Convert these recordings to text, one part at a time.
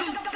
Start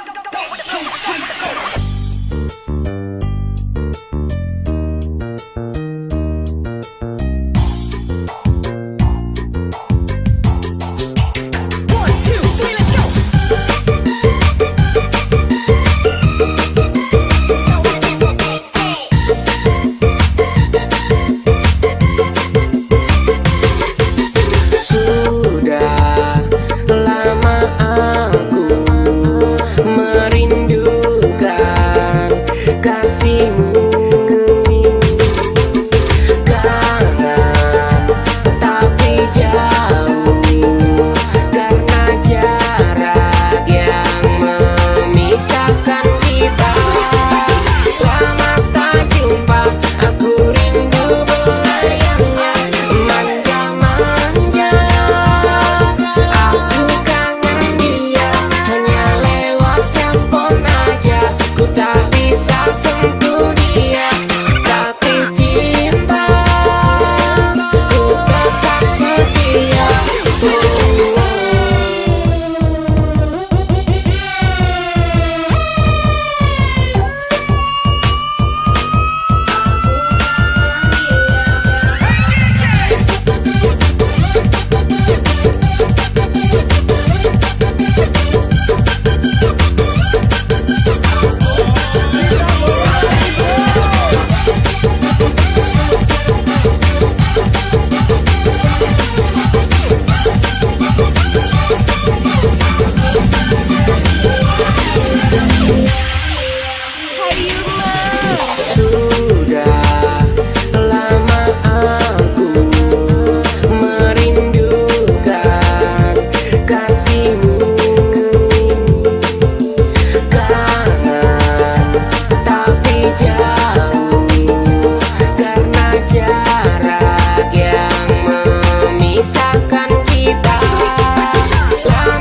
here.